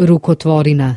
Rukotvorina.